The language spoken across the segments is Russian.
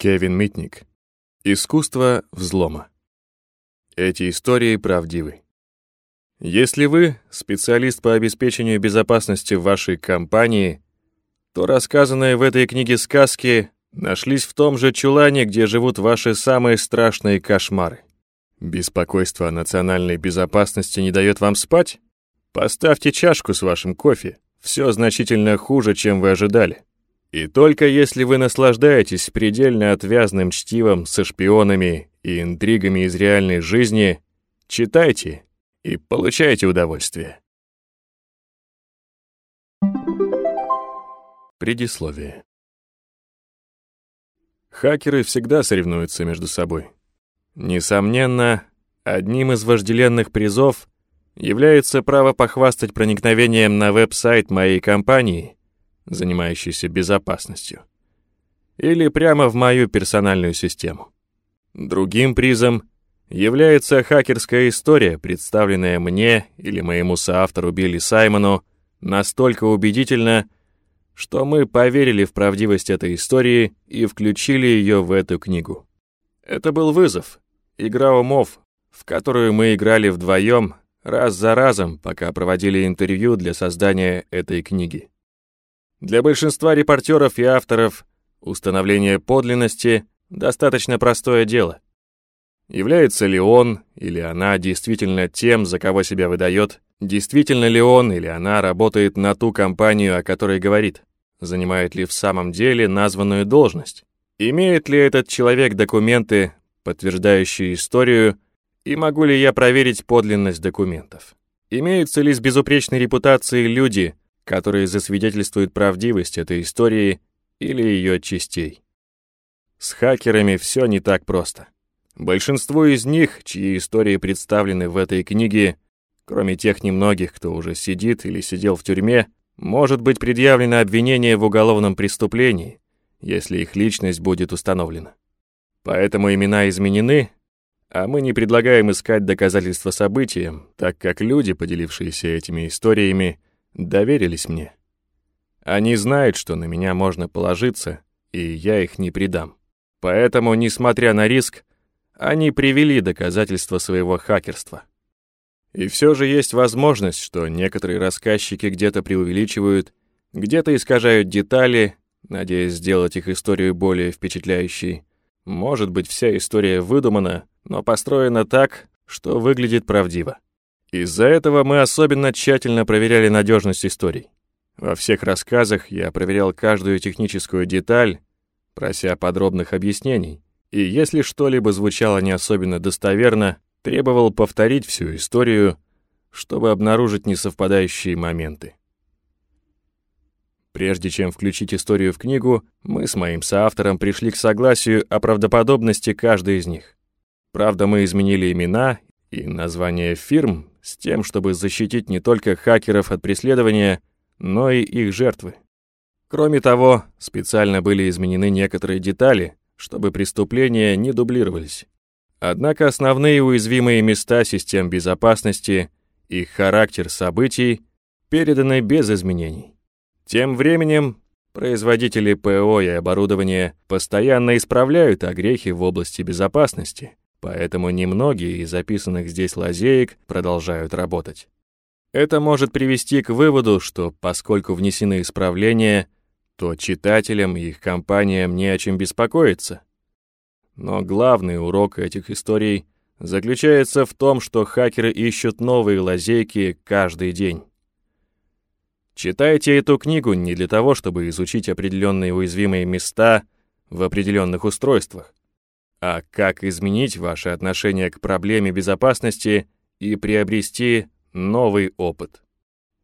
Кевин Митник. Искусство взлома. Эти истории правдивы. Если вы специалист по обеспечению безопасности вашей компании, то рассказанные в этой книге сказки нашлись в том же чулане, где живут ваши самые страшные кошмары. Беспокойство о национальной безопасности не дает вам спать? Поставьте чашку с вашим кофе. Все значительно хуже, чем вы ожидали. И только если вы наслаждаетесь предельно отвязным чтивом со шпионами и интригами из реальной жизни, читайте и получайте удовольствие. Предисловие. Хакеры всегда соревнуются между собой. Несомненно, одним из вожделенных призов является право похвастать проникновением на веб-сайт моей компании — занимающийся безопасностью, или прямо в мою персональную систему. Другим призом является хакерская история, представленная мне или моему соавтору Билли Саймону настолько убедительно, что мы поверили в правдивость этой истории и включили ее в эту книгу. Это был вызов, игра умов, в которую мы играли вдвоем раз за разом, пока проводили интервью для создания этой книги. Для большинства репортеров и авторов установление подлинности – достаточно простое дело. Является ли он или она действительно тем, за кого себя выдает, действительно ли он или она работает на ту компанию, о которой говорит, занимает ли в самом деле названную должность, имеет ли этот человек документы, подтверждающие историю, и могу ли я проверить подлинность документов. Имеются ли с безупречной репутацией люди, которые засвидетельствуют правдивость этой истории или ее частей. С хакерами все не так просто. Большинству из них, чьи истории представлены в этой книге, кроме тех немногих, кто уже сидит или сидел в тюрьме, может быть предъявлено обвинение в уголовном преступлении, если их личность будет установлена. Поэтому имена изменены, а мы не предлагаем искать доказательства событиям, так как люди, поделившиеся этими историями, доверились мне. Они знают, что на меня можно положиться, и я их не предам. Поэтому, несмотря на риск, они привели доказательства своего хакерства. И все же есть возможность, что некоторые рассказчики где-то преувеличивают, где-то искажают детали, надеясь сделать их историю более впечатляющей. Может быть, вся история выдумана, но построена так, что выглядит правдиво. Из-за этого мы особенно тщательно проверяли надежность историй. Во всех рассказах я проверял каждую техническую деталь, прося подробных объяснений, и если что-либо звучало не особенно достоверно, требовал повторить всю историю, чтобы обнаружить несовпадающие моменты. Прежде чем включить историю в книгу, мы с моим соавтором пришли к согласию о правдоподобности каждой из них. Правда, мы изменили имена и названия фирм с тем, чтобы защитить не только хакеров от преследования, но и их жертвы. Кроме того, специально были изменены некоторые детали, чтобы преступления не дублировались. Однако основные уязвимые места систем безопасности и характер событий переданы без изменений. Тем временем производители ПО и оборудования постоянно исправляют огрехи в области безопасности, Поэтому немногие из записанных здесь лазеек продолжают работать. Это может привести к выводу, что поскольку внесены исправления, то читателям и их компаниям не о чем беспокоиться. Но главный урок этих историй заключается в том, что хакеры ищут новые лазейки каждый день. Читайте эту книгу не для того, чтобы изучить определенные уязвимые места в определенных устройствах, а как изменить ваше отношение к проблеме безопасности и приобрести новый опыт.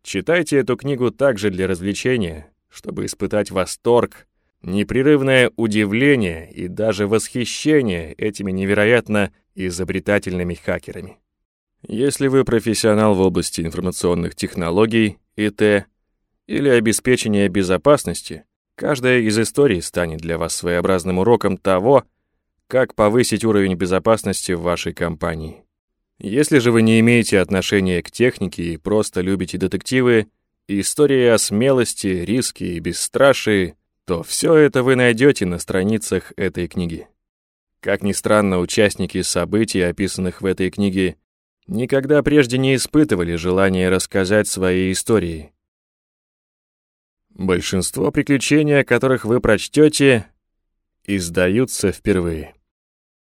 Читайте эту книгу также для развлечения, чтобы испытать восторг, непрерывное удивление и даже восхищение этими невероятно изобретательными хакерами. Если вы профессионал в области информационных технологий, ИТ или обеспечения безопасности, каждая из историй станет для вас своеобразным уроком того, как повысить уровень безопасности в вашей компании. Если же вы не имеете отношения к технике и просто любите детективы, истории о смелости, риске и бесстрашии то все это вы найдете на страницах этой книги. Как ни странно, участники событий, описанных в этой книге, никогда прежде не испытывали желания рассказать свои истории. Большинство приключений, о которых вы прочтете, издаются впервые.